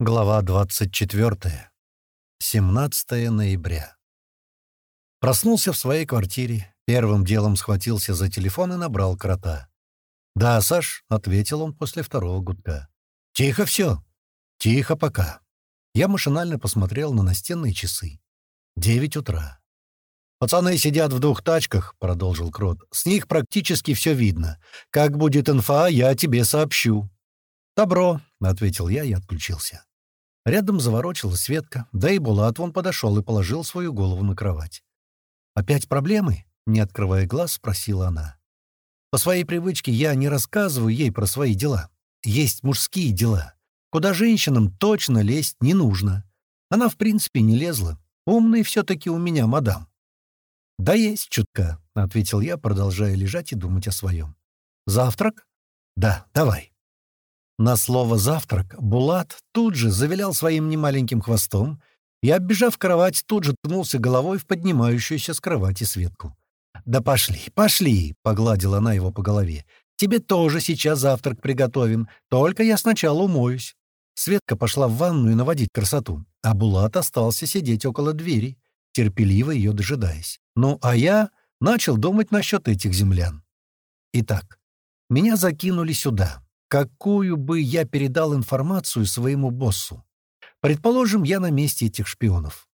Глава 24. 17 ноября. Проснулся в своей квартире, первым делом схватился за телефон и набрал крота. «Да, Саш», — ответил он после второго гудка. «Тихо все. Тихо пока». Я машинально посмотрел на настенные часы. Девять утра. «Пацаны сидят в двух тачках», — продолжил Крот. «С них практически все видно. Как будет инфа, я тебе сообщу». «Добро», — ответил я и отключился. Рядом заворочилась Светка, да и Булат вон подошел и положил свою голову на кровать. «Опять проблемы?» — не открывая глаз, спросила она. По своей привычке я не рассказываю ей про свои дела. Есть мужские дела, куда женщинам точно лезть не нужно. Она, в принципе, не лезла. Умный все-таки у меня мадам. «Да есть чутка», — ответил я, продолжая лежать и думать о своем. «Завтрак?» «Да, давай». На слово «завтрак» Булат тут же завилял своим немаленьким хвостом и, оббежав кровать, тут же ткнулся головой в поднимающуюся с кровати Светку. «Да пошли, пошли!» — погладила она его по голове. «Тебе тоже сейчас завтрак приготовим, только я сначала умоюсь». Светка пошла в ванную наводить красоту, а Булат остался сидеть около двери, терпеливо ее дожидаясь. Ну, а я начал думать насчет этих землян. Итак, меня закинули сюда, какую бы я передал информацию своему боссу. Предположим, я на месте этих шпионов.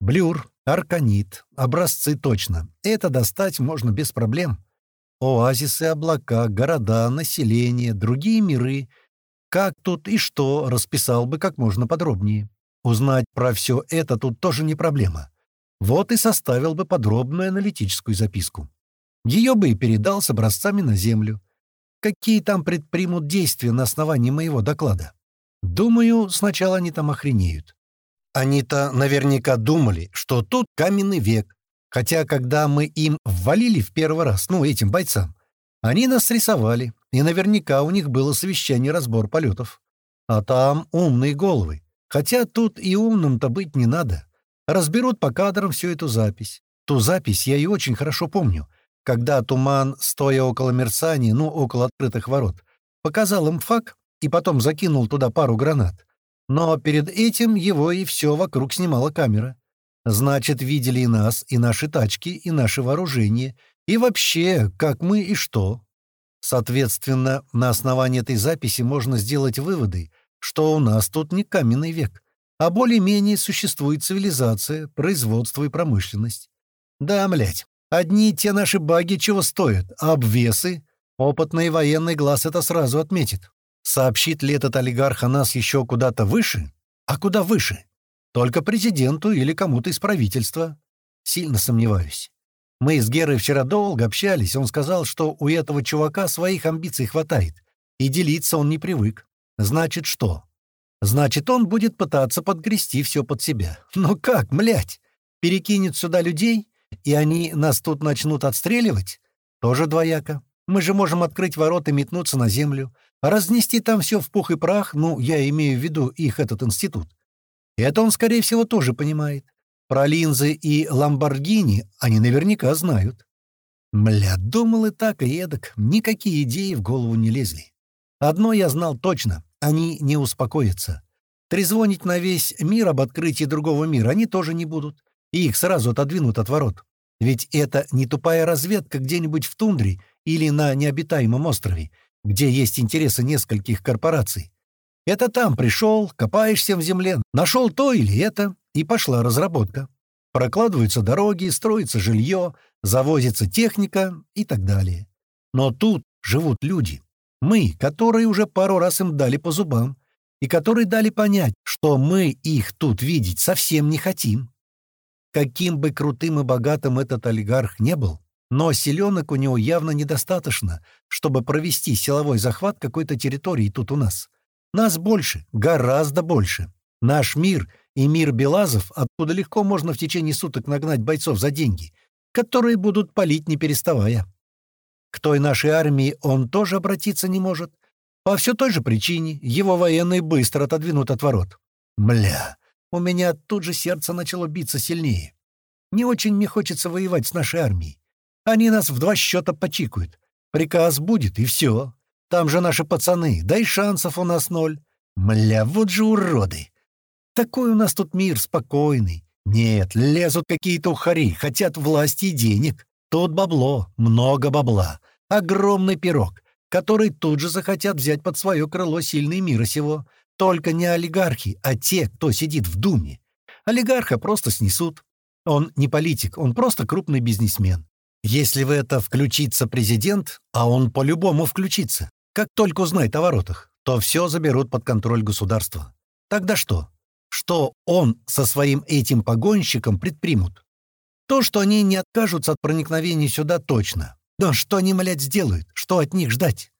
Блюр, арканит, образцы точно. Это достать можно без проблем. Оазисы, облака, города, население, другие миры. Как тут и что, расписал бы как можно подробнее. Узнать про все это тут тоже не проблема. Вот и составил бы подробную аналитическую записку. Ее бы и передал с образцами на Землю какие там предпримут действия на основании моего доклада. Думаю, сначала они там охренеют. Они-то наверняка думали, что тут каменный век, хотя когда мы им ввалили в первый раз, ну, этим бойцам, они нас рисовали, и наверняка у них было совещание разбор полетов. А там умные головы. Хотя тут и умным-то быть не надо. Разберут по кадрам всю эту запись. Ту запись я и очень хорошо помню — когда туман, стоя около мерцания, ну, около открытых ворот, показал им фак и потом закинул туда пару гранат. Но перед этим его и все вокруг снимала камера. Значит, видели и нас, и наши тачки, и наше вооружение, и вообще, как мы и что. Соответственно, на основании этой записи можно сделать выводы, что у нас тут не каменный век, а более-менее существует цивилизация, производство и промышленность. Да, млять, Одни те наши баги чего стоят, а обвесы? Опытный военный глаз это сразу отметит. Сообщит ли этот олигарх о нас еще куда-то выше? А куда выше? Только президенту или кому-то из правительства? Сильно сомневаюсь. Мы с Герой вчера долго общались, он сказал, что у этого чувака своих амбиций хватает, и делиться он не привык. Значит, что? Значит, он будет пытаться подгрести все под себя. Но как, млять? Перекинет сюда людей? И они нас тут начнут отстреливать? Тоже двояко. Мы же можем открыть ворота и метнуться на землю, разнести там все в пух и прах, ну, я имею в виду их этот институт. Это он, скорее всего, тоже понимает. Про линзы и ламборгини они наверняка знают. Мля, думал и так, и эдак, никакие идеи в голову не лезли. Одно я знал точно — они не успокоятся. Трезвонить на весь мир об открытии другого мира они тоже не будут и их сразу отодвинут от ворот. Ведь это не тупая разведка где-нибудь в тундре или на необитаемом острове, где есть интересы нескольких корпораций. Это там пришел, копаешься в земле, нашел то или это, и пошла разработка. Прокладываются дороги, строится жилье, завозится техника и так далее. Но тут живут люди. Мы, которые уже пару раз им дали по зубам, и которые дали понять, что мы их тут видеть совсем не хотим. Каким бы крутым и богатым этот олигарх не был, но селенок у него явно недостаточно, чтобы провести силовой захват какой-то территории тут у нас. Нас больше, гораздо больше. Наш мир и мир Белазов, откуда легко можно в течение суток нагнать бойцов за деньги, которые будут палить не переставая. К той нашей армии он тоже обратиться не может. По все той же причине его военные быстро отодвинут от ворот. Мля, у меня тут же сердце начало биться сильнее. Не очень мне хочется воевать с нашей армией. Они нас в два счета почикают. Приказ будет, и все. Там же наши пацаны, да и шансов у нас ноль. Мля, вот же уроды! Такой у нас тут мир спокойный. Нет, лезут какие-то ухари, хотят власти и денег. Тут бабло, много бабла, огромный пирог, который тут же захотят взять под свое крыло сильные мира сего. Только не олигархи, а те, кто сидит в Думе. Олигарха просто снесут. Он не политик, он просто крупный бизнесмен. Если в это включится президент, а он по-любому включится, как только узнает о воротах, то все заберут под контроль государства. Тогда что? Что он со своим этим погонщиком предпримут? То, что они не откажутся от проникновения сюда точно. Да что они, млядь, сделают? Что от них ждать?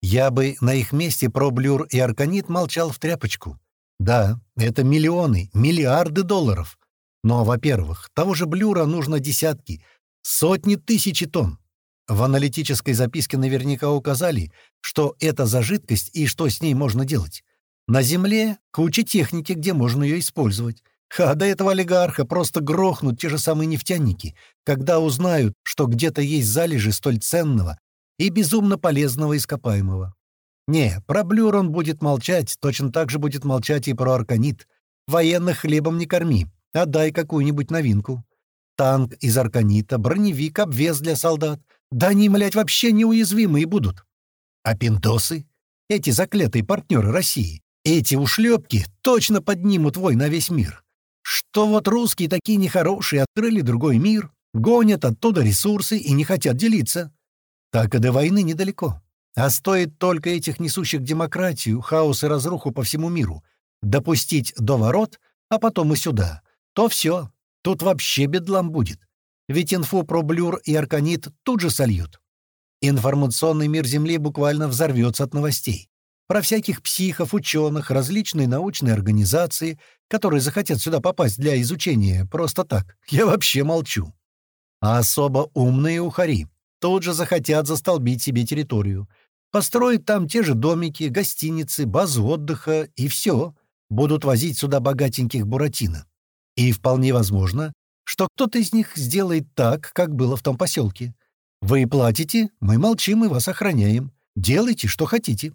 Я бы на их месте про Блюр и Арканит молчал в тряпочку. Да, это миллионы, миллиарды долларов. Но, во-первых, того же Блюра нужно десятки, сотни тысяч тонн. В аналитической записке наверняка указали, что это за жидкость и что с ней можно делать. На Земле куча техники, где можно ее использовать. А до этого олигарха просто грохнут те же самые нефтяники, когда узнают, что где-то есть залежи столь ценного и безумно полезного ископаемого. Не, про Блюр он будет молчать, точно так же будет молчать и про Арканит. Военных хлебом не корми, а дай какую-нибудь новинку. Танк из Арканита, броневик, обвес для солдат. Да они, млядь, вообще неуязвимые будут. А пинтосы? Эти заклятые партнеры России. Эти ушлепки точно поднимут вой на весь мир. Что вот русские такие нехорошие открыли другой мир, гонят оттуда ресурсы и не хотят делиться. Так и до войны недалеко. А стоит только этих несущих демократию, хаос и разруху по всему миру допустить до ворот, а потом и сюда, то все, тут вообще бедлам будет. Ведь инфу про Блюр и Арканит тут же сольют. Информационный мир Земли буквально взорвется от новостей. Про всяких психов, ученых, различные научные организации, которые захотят сюда попасть для изучения просто так. Я вообще молчу. А особо умные ухари тут же захотят застолбить себе территорию, Построят там те же домики, гостиницы, базу отдыха и все. Будут возить сюда богатеньких буратино. И вполне возможно, что кто-то из них сделает так, как было в том поселке. Вы платите, мы молчим и вас охраняем. Делайте, что хотите.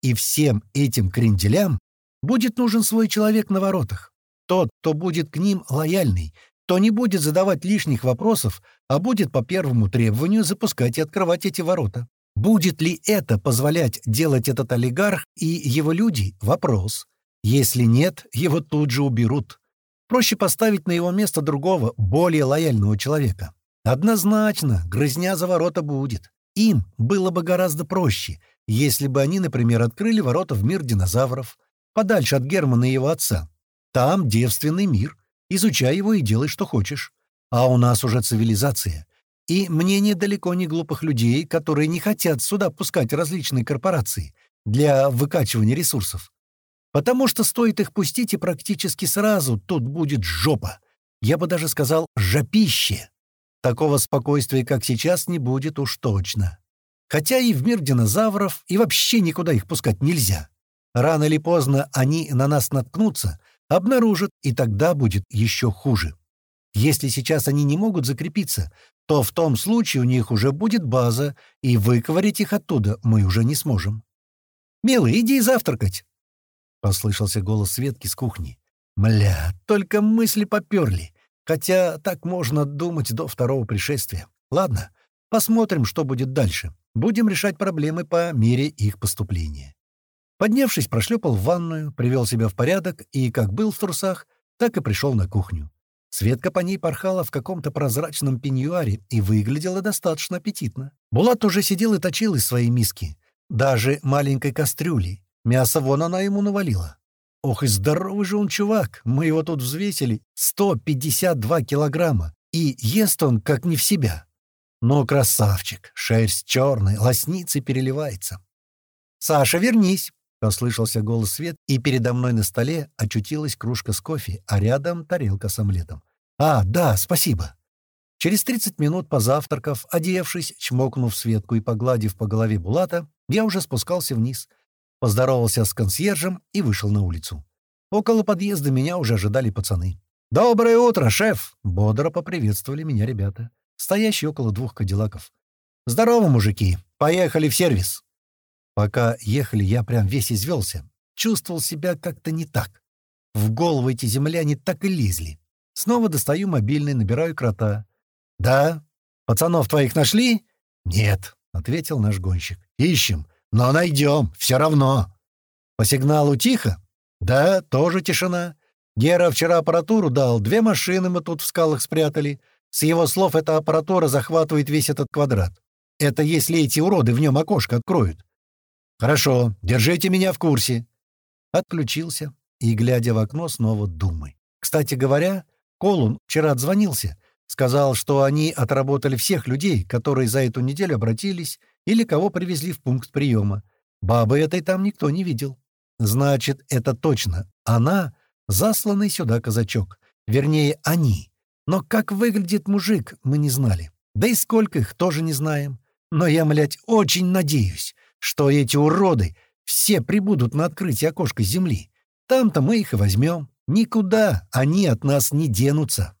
И всем этим кренделям будет нужен свой человек на воротах. Тот, кто будет к ним лояльный, кто не будет задавать лишних вопросов, а будет по первому требованию запускать и открывать эти ворота. Будет ли это позволять делать этот олигарх и его люди — вопрос. Если нет, его тут же уберут. Проще поставить на его место другого, более лояльного человека. Однозначно, грызня за ворота будет. Им было бы гораздо проще, если бы они, например, открыли ворота в мир динозавров, подальше от Германа и его отца. Там девственный мир. Изучай его и делай, что хочешь. А у нас уже цивилизация. И мнение далеко не глупых людей, которые не хотят сюда пускать различные корпорации для выкачивания ресурсов. Потому что стоит их пустить, и практически сразу тут будет жопа. Я бы даже сказал «жопище». Такого спокойствия, как сейчас, не будет уж точно. Хотя и в мир динозавров, и вообще никуда их пускать нельзя. Рано или поздно они на нас наткнутся, обнаружат, и тогда будет еще хуже. Если сейчас они не могут закрепиться, то в том случае у них уже будет база, и выковырять их оттуда мы уже не сможем. «Милый, иди завтракать!» — послышался голос Светки с кухни. «Мля, только мысли поперли. Хотя так можно думать до второго пришествия. Ладно, посмотрим, что будет дальше. Будем решать проблемы по мере их поступления». Поднявшись, прошлепал в ванную, привел себя в порядок и, как был в трусах, так и пришел на кухню. Светка по ней порхала в каком-то прозрачном пеньюаре и выглядела достаточно аппетитно. Булат уже сидел и точил из своей миски. Даже маленькой кастрюли. Мясо вон она ему навалила. Ох и здоровый же он чувак. Мы его тут взвесили. 152 килограмма. И ест он как не в себя. Ну, красавчик. Шерсть черная, лосницы переливается. «Саша, вернись!» Послышался голос Свет, и передо мной на столе очутилась кружка с кофе, а рядом тарелка с омлетом. «А, да, спасибо». Через 30 минут, позавтракав, одевшись, чмокнув Светку и погладив по голове Булата, я уже спускался вниз, поздоровался с консьержем и вышел на улицу. Около подъезда меня уже ожидали пацаны. «Доброе утро, шеф!» — бодро поприветствовали меня ребята, стоящие около двух кадиллаков. «Здорово, мужики! Поехали в сервис!» Пока ехали, я прям весь извелся. чувствовал себя как-то не так. В голову эти земляне так и лезли. Снова достаю мобильный, набираю крота. «Да? Пацанов твоих нашли?» «Нет», — ответил наш гонщик. «Ищем, но найдем, все равно». «По сигналу тихо?» «Да, тоже тишина. Гера вчера аппаратуру дал, две машины мы тут в скалах спрятали. С его слов, эта аппаратура захватывает весь этот квадрат. Это если эти уроды в нем окошко откроют. Хорошо, держите меня в курсе. Отключился и, глядя в окно, снова думай. Кстати говоря, Колун вчера отзвонился. Сказал, что они отработали всех людей, которые за эту неделю обратились или кого привезли в пункт приема. Бабы этой там никто не видел. Значит, это точно. Она — засланный сюда казачок. Вернее, они. Но как выглядит мужик, мы не знали. Да и сколько их, тоже не знаем. Но я, млядь, очень надеюсь, что эти уроды все прибудут на открытие окошка земли. Там-то мы их и возьмем. Никуда они от нас не денутся.